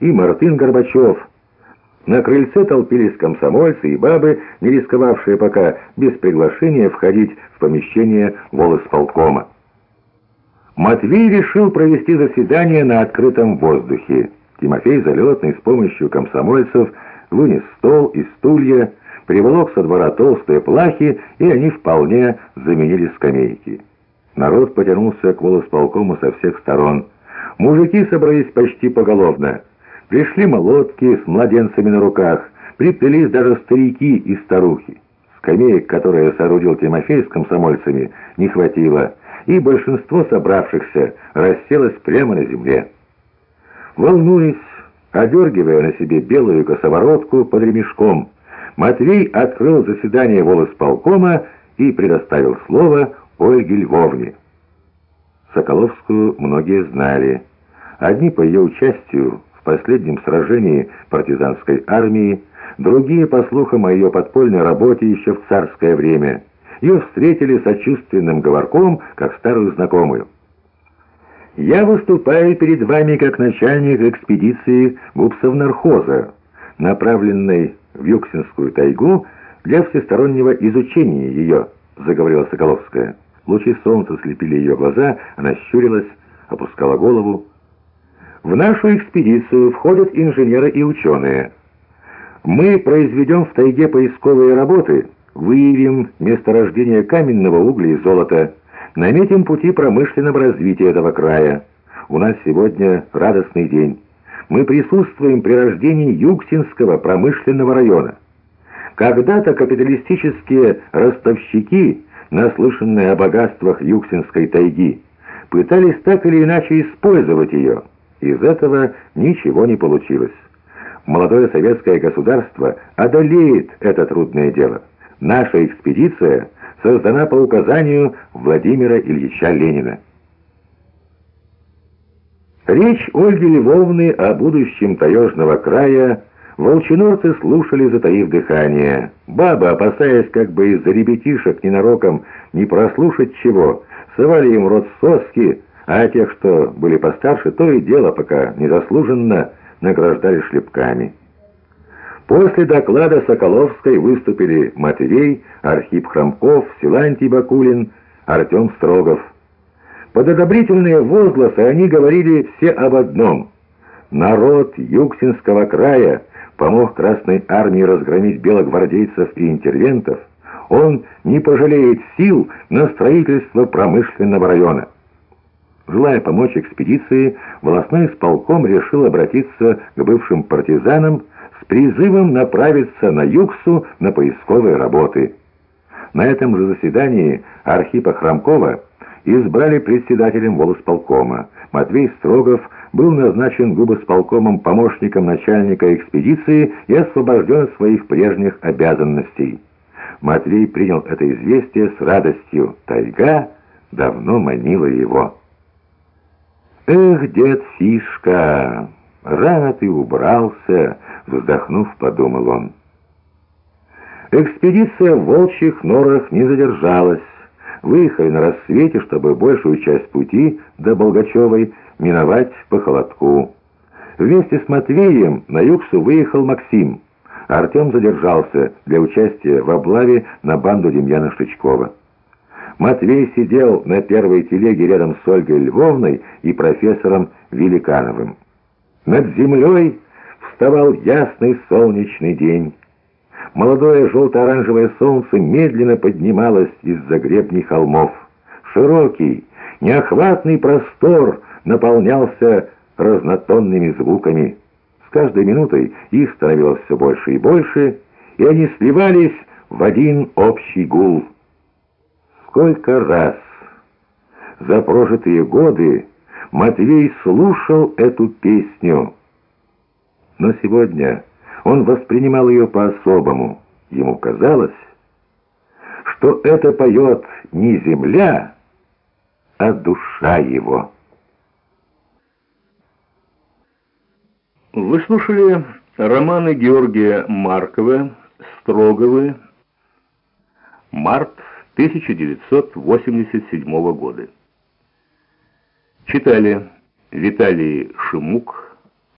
и Мартын Горбачев. На крыльце толпились комсомольцы и бабы, не рисковавшие пока без приглашения входить в помещение волосполкома. Матвей решил провести заседание на открытом воздухе. Тимофей Залетный с помощью комсомольцев вынес стол и стулья, приволок со двора толстые плахи, и они вполне заменили скамейки. Народ потянулся к волосполкому со всех сторон. Мужики собрались почти поголовно. Пришли молотки с младенцами на руках, приплелись даже старики и старухи. Скамеек, которые соорудил Тимофей с комсомольцами, не хватило, и большинство собравшихся расселось прямо на земле. Волнуясь, одергивая на себе белую косоворотку под ремешком, Матвей открыл заседание волосполкома и предоставил слово Ольге Львовне. Соколовскую многие знали. Одни по ее участию последнем сражении партизанской армии, другие по слухам о ее подпольной работе еще в царское время. Ее встретили сочувственным говорком, как старую знакомую. «Я выступаю перед вами как начальник экспедиции губсовнархоза, направленной в Юксинскую тайгу для всестороннего изучения ее», заговорила Соколовская. Лучи солнца слепили ее глаза, она щурилась, опускала голову. «В нашу экспедицию входят инженеры и ученые. Мы произведем в тайге поисковые работы, выявим месторождение каменного угля и золота, наметим пути промышленного развития этого края. У нас сегодня радостный день. Мы присутствуем при рождении Юксинского промышленного района. Когда-то капиталистические ростовщики, наслышанные о богатствах Юксинской тайги, пытались так или иначе использовать ее. Из этого ничего не получилось. Молодое советское государство одолеет это трудное дело. Наша экспедиция создана по указанию Владимира Ильича Ленина. Речь Ольги Львовны о будущем таежного края волчинорцы слушали, затаив дыхание. Бабы, опасаясь как бы из-за ребятишек ненароком не прослушать чего, совали им рот соски, а тех, что были постарше, то и дело, пока незаслуженно награждали шлепками. После доклада Соколовской выступили Матвей, Архип Хромков, Силантий Бакулин, Артем Строгов. Под одобрительные возгласы они говорили все об одном. Народ Юксинского края помог Красной Армии разгромить белогвардейцев и интервентов. Он не пожалеет сил на строительство промышленного района. Желая помочь экспедиции, волосной исполком решил обратиться к бывшим партизанам с призывом направиться на Юксу на поисковые работы. На этом же заседании Архипа Хромкова избрали председателем волосполкома. Матвей Строгов был назначен губосполкомом помощником начальника экспедиции и освобожден от своих прежних обязанностей. Матвей принял это известие с радостью. Тайга давно манила его. «Эх, дед Фишка, рано ты убрался!» — вздохнув, подумал он. Экспедиция в волчьих норах не задержалась выехали на рассвете, чтобы большую часть пути до Болгачевой миновать по холодку. Вместе с Матвеем на Юксу выехал Максим. Артем задержался для участия в облаве на банду Демьяна Штычкова. Матвей сидел на первой телеге рядом с Ольгой Львовной и профессором Великановым. Над землей вставал ясный солнечный день. Молодое желто-оранжевое солнце медленно поднималось из-за гребней холмов. Широкий, неохватный простор наполнялся разнотонными звуками. С каждой минутой их становилось все больше и больше, и они сливались в один общий гул. Сколько раз за прожитые годы Матвей слушал эту песню. Но сегодня он воспринимал ее по-особому. Ему казалось, что это поет не земля, а душа его. Вы слушали романы Георгия Маркова «Строговы», март 1987 года. Читали Виталий Шимук,